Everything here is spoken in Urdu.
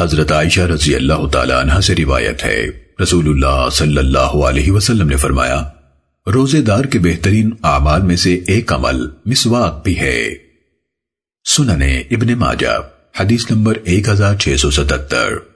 حضرت عائشہ رضی اللہ تعالیٰ عنہ سے روایت ہے۔ رسول اللہ صلی اللہ علیہ وسلم نے فرمایا، روزے دار کے بہترین اعمال میں سے ایک عمل مسواک بھی ہے۔ سننے ابن ماجہ، حدیث نمبر 1677